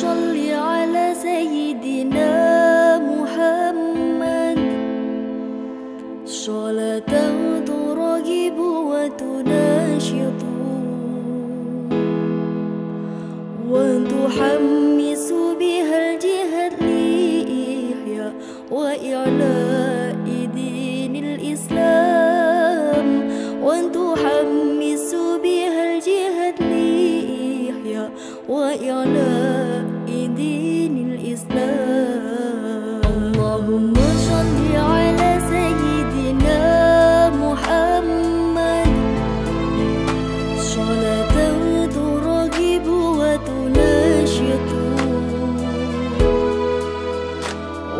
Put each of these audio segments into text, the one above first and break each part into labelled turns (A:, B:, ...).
A: صل على سيدنا محمد. صلاة تراقب وتناشط. وتحمس بها الجهاد لإحياء وإعلام وإعلاء دين الإسلام. اللهم صل على سيدنا محمد. صلاة ترغب وتناشط.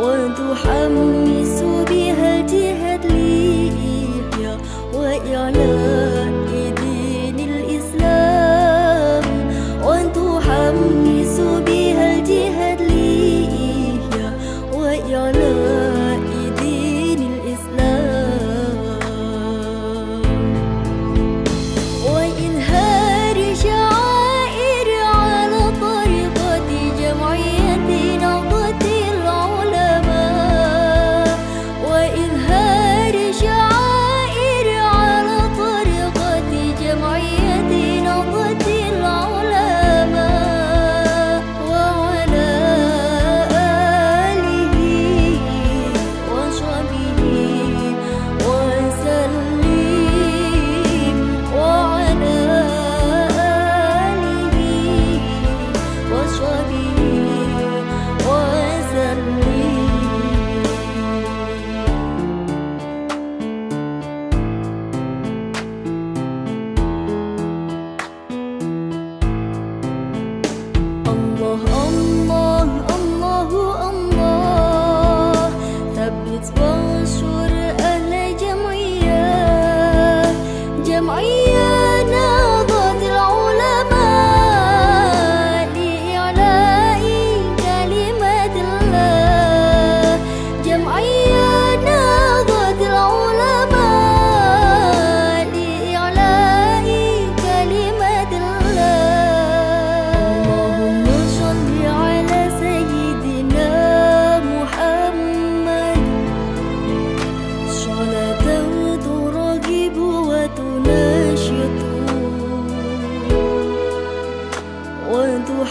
A: وتحمس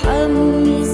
A: محمد